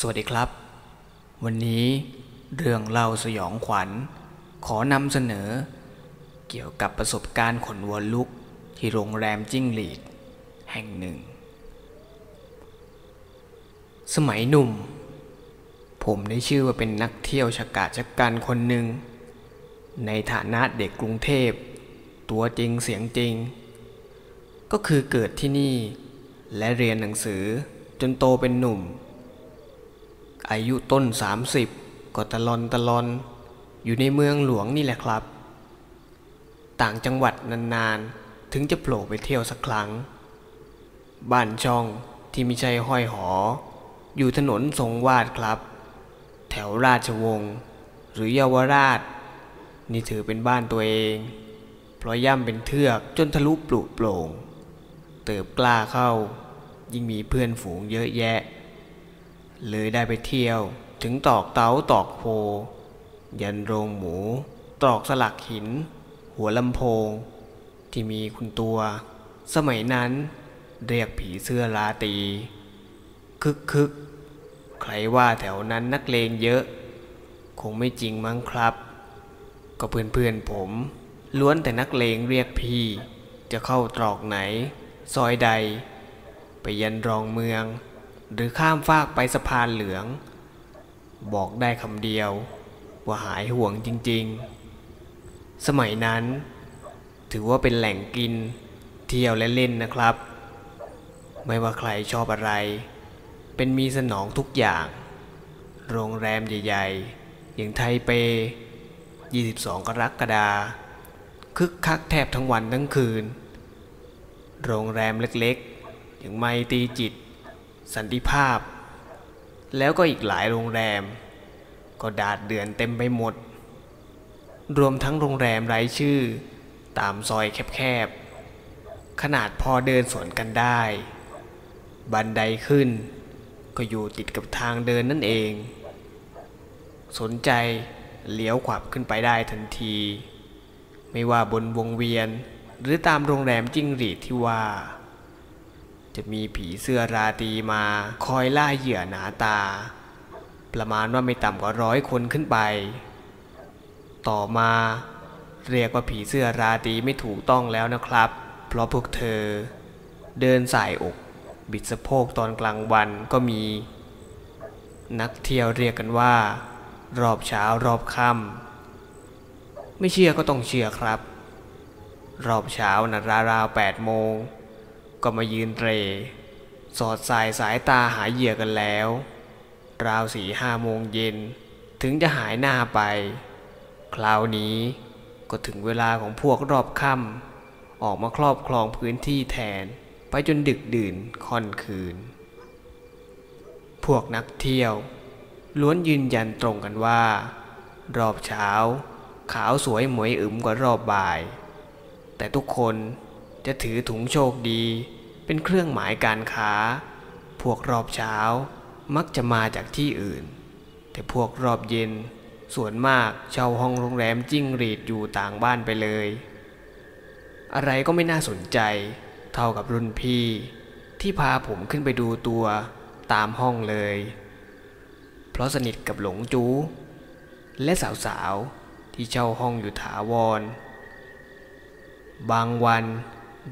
สวัสดีครับ วันนี้เรื่องเล่าสยองขวัญ ขอนำเสนอ เกี่ยวกับประสบการณ์ขนวัวลุกที่โรงแรมจิ้งหรีดแห่งหนึ่ง สมัยหนุ่ม ผมได้ชื่อว่าเป็นนักเที่ยวชะกาจชะกันคนหนึ่ง ในฐานะเด็กกรุงเทพ ตัวจริงเสียงจริง ก็คือเกิดที่นี่และเรียนหนังสือจนโตเป็นหนุ่ม อายุต้น 30 ก็ตะลอนตะลอน อยู่ในเมืองหลวงนี่แหละครับ ต่างจังหวัดนานๆ ถึงจะโผล่ไปเที่ยวสักครั้ง บ้านช่องที่ไม่ใช่ห้อยหอ อยู่ถนนทรงวาดครับ แถวราชวงศ์หรือเยาวราช นี่ถือเป็นบ้านตัวเอง เพราะย่ำเป็นเทือกจนทะลุปลุโปร่ง เติบกล้าเข้า ยิ่งมีเพื่อนฝูงเยอะแยะ เลยได้ไปเที่ยวถึงตอกเตาตอกโพ ยันโรงหมู ตอกสลักหิน หัวลำโพง ที่มีคุณตัว สมัยนั้นเรียกผีเสื้อราตี คึกคึกใครว่าแถวนั้นนักเลงเยอะ คงไม่จริงมั้งครับ ก็เพื่อนเพื่อนผม ล้วนแต่นักเลงเรียกพี่ จะเข้าตรอกไหน ซอยใด ไปยันรองเมือง หรือข้ามฟากไปสะพานเหลือง บอกได้คำเดียวว่าหายห่วงจริงๆ สมัยนั้น ถือว่าเป็นแหล่งกินเที่ยวและเล่นนะครับ ไม่ว่าใครชอบอะไร เป็นมีสนองทุกอย่าง โรงแรมใหญ่ๆ อย่างไทเป 22 กรกฎาคมคึกคักแทบทั้งวันทั้งคืน โรงแรมเล็กๆ อย่างไมตีจิต สันติภาพ แล้วก็อีกหลายโรงแรม ก็ดาดเดือนเต็มไปหมด รวมทั้งโรงแรมไร้ชื่อ ตามซอยแคบๆ ขนาดพอเดินสวนกันได้ บันไดขึ้น ก็อยู่ติดกับทางเดินนั่นเอง สนใจเลี้ยวขวับขึ้นไปได้ทันที ไม่ว่าบนวงเวียนหรือตามโรงแรมจิ้งหรีดที่ว่า จะมีผีเสื้อราตรีมาคอยล่าเหยื่อหนาตา ประมาณว่าไม่ต่ำกว่าร้อยคนขึ้นไป ต่อมาเรียกว่าผีเสื้อราตรีไม่ถูกต้องแล้วนะครับ เพราะพวกเธอ เดินสายอก บิดสะโพกตอนกลางวันก็มี นักเที่ยวเรียกกันว่า รอบเช้ารอบค่ำไม่เชื่อก็ต้องเชื่อครับ รอบเช้านะราวๆแปดโมง ก็มายืนเตร สอดสายสายตาหาเหยื่อกันแล้ว ราวสี่ห้าโมงเย็นถึงจะหายหน้าไป คราวนี้ก็ถึงเวลาของพวกรอบค่ำออกมาครอบครองพื้นที่แทน ไปจนดึกดื่นค่อนคืน พวกนักเที่ยว ล้วนยืนยันตรงกันว่า รอบเช้า ขาวสวยหมวยอึมกว่ารอบบ่าย แต่ทุกคนจะถือถุงโชคดี เป็นเครื่องหมายการค้า พวกรอบเช้ามักจะมาจากที่อื่น แต่พวกรอบเย็นส่วนมากเช่าห้องโรงแรมจิ้งหรีดอยู่ต่างบ้านไปเลย อะไรก็ไม่น่าสนใจเท่ากับรุ่นพี่ ที่พาผมขึ้นไปดูตัวตามห้องเลย เพราะสนิทกับหลงจูและสาวๆที่เช่าห้องอยู่ถาวร บางวัน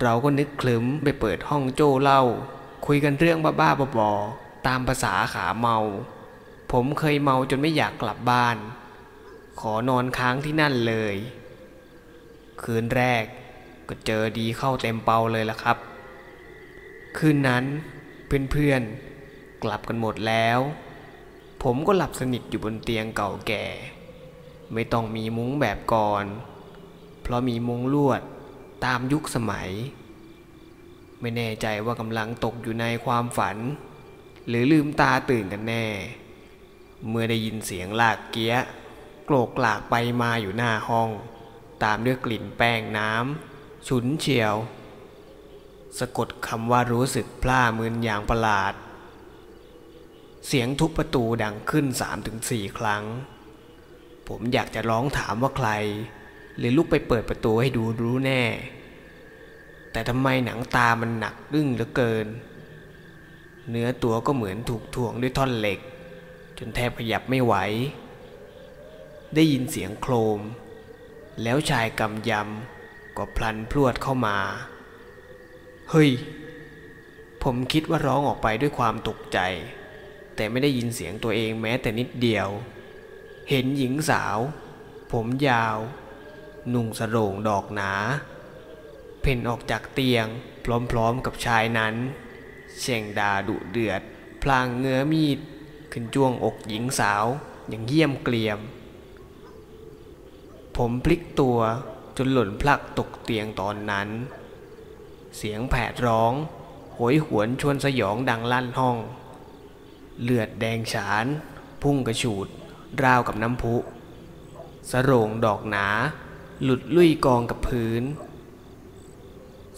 เราก็นึกคลึ้มไปเปิดห้องโจ้เล่า คุยกันเรื่องบ้าๆบอๆตามภาษาขาเมา ผมเคยเมาจนไม่อยากกลับบ้าน ขอนอนค้างที่นั่นเลย คืนแรกก็เจอดีเข้าเต็มเปาเลยละครับ คืนนั้นเพื่อนๆกลับกันหมดแล้ว ผมก็หลับสนิทอยู่บนเตียงเก่าแก่ ไม่ต้องมีมุ้งแบบก่อน เพราะมีมุ้งลวด ตามยุคสมัย ไม่แน่ใจว่ากำลังตกอยู่ในความฝัน หรือลืมตาตื่นกันแน่ เมื่อได้ยินเสียงลากเกี้ยโกรกกลากไปมาอยู่หน้าห้อง ตามด้วยกลิ่นแป้งน้ำฉุนเฉียว สะกดคำว่ารู้สึกพล่ามืนอย่างประหลาด เสียงทุบประตูดังขึ้นสามถึงสี่ครั้ง ผมอยากจะร้องถามว่าใคร หรือลุกไปเปิดประตูให้ดูรู้แน่ แต่ทำไมหนังตามันหนักดึ้งเหลือเกิน เนื้อตัวก็เหมือนถูกถ่วงด้วยท่อนเหล็ก จนแทบขยับไม่ไหว ได้ยินเสียงโครม แล้วชายกำยำก็พลันพรวดเข้ามา เฮ้ย ผมคิดว่าร้องออกไปด้วยความตกใจ แต่ไม่ได้ยินเสียงตัวเองแม้แต่นิดเดียว เห็นหญิงสาว ผมยาว นุ่งสโรงดอกหนา เพ่นออกจากเตียงพร้อมๆกับชายนั้นเช่งดาดุเดือด พลางเงื้อมีด ขึ้นจ้วงอกหญิงสาวอย่างเยี่ยมเกลียม ผมพลิกตัวจนหล่นพลักตกเตียงตอนนั้น เสียงแผดร้องโหยหวนชวนสยองดังลั่นห้อง เลือดแดงฉาน พุ่งกระฉูด ราวกับน้ำพุ สโรงดอกหนา หลุดลุ่ยกองกับพื้น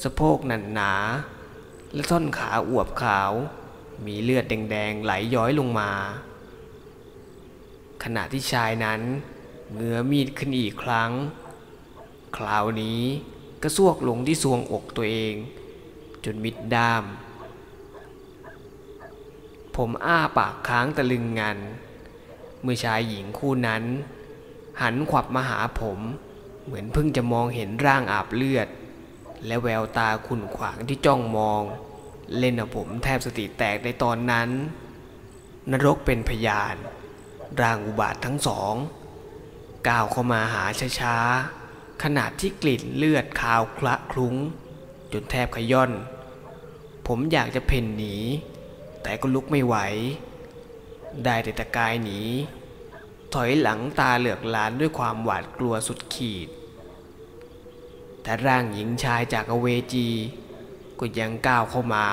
สะโพกหนันหนา และท่อนขาอวบขาว มีเลือดแดงๆไหลย้อยลงมา ขณะที่ชายนั้นเงื้อมีดขึ้นอีกครั้ง คราวนี้ก็ซวกลงที่ซวงอกตัวเอง จนมิดด้าม ผมอ้าปากค้างตะลึงงัน เมื่อชายหญิงคู่นั้น หันขวับมาหาผม เหมือนเพิ่งจะมองเห็นร่างอาบเลือด และแววตาขุ่นขวางที่จ้องมอง เล่นเอาผมแทบสติแตกในตอนนั้น นรกเป็นพยาน ร่างอุบาททั้งสองก้าวเข้ามาหาช้าๆขนาดที่กลิ่นเลือดคาวคละคลุ้ง จนแทบขย่อน ผมอยากจะเพ่นหนี แต่ก็ลุกไม่ไหว ได้แต่ตะกายหนี ถอยหลังตาเหลือกลานด้วยความหวาดกลัวสุดขีด แต่ร่างหญิงชายจากอเวจีก็ยังก้าวเข้ามา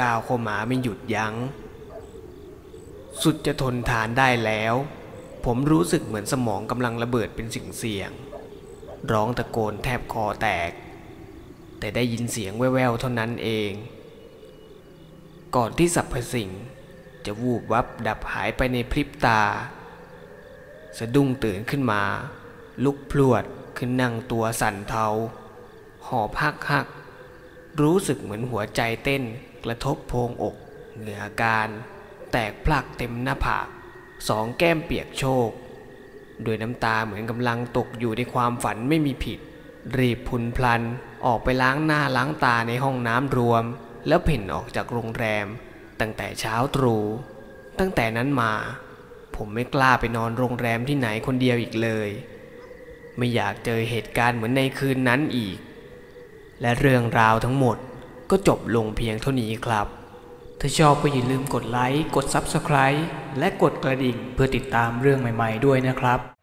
ก้าวเข้ามาไม่หยุดยัง้ง สุดจะทนทานได้แล้ว ผมรู้สึกเหมือนสมองกำลังระเบิดเป็นสิ่งเสียง ร้องตะโกนแทบคอแตก แต่ได้ยินเสียงแว่วๆเท่านั้นเอง ก่อนที่สรรพสิ่งจะวูบวับดับหายไปในพริบตา สะดุ้งตื่นขึ้นมา ลุกพลวดขึ้นนั่งตัวสั่นเทาหอบหักหัก รู้สึกเหมือนหัวใจเต้นกระทบโพรงอกเหงื่ออาการแตกพลักเต็มหน้าผากสองแก้มเปียกโชกโดยน้ำตาเหมือนกำลังตกอยู่ในความฝันไม่มีผิด รีบพุนพลันออกไปล้างหน้าล้างตาในห้องน้ำรวม แล้วเพ่นออกจากโรงแรม ตั้งแต่เช้าตรู่ตั้งแต่นั้นมา ผมไม่กล้าไปนอนโรงแรมที่ไหนคนเดียวอีกเลย ไม่อยากเจอเหตุการณ์เหมือนในคืนนั้นอีก และเรื่องราวทั้งหมดก็จบลงเพียงเท่านี้ครับ ถ้าชอบก็อย่าลืมกดไลค์ กด Subscribe และกดกระดิ่งเพื่อติดตามเรื่องใหม่ ๆ ด้วยนะครับ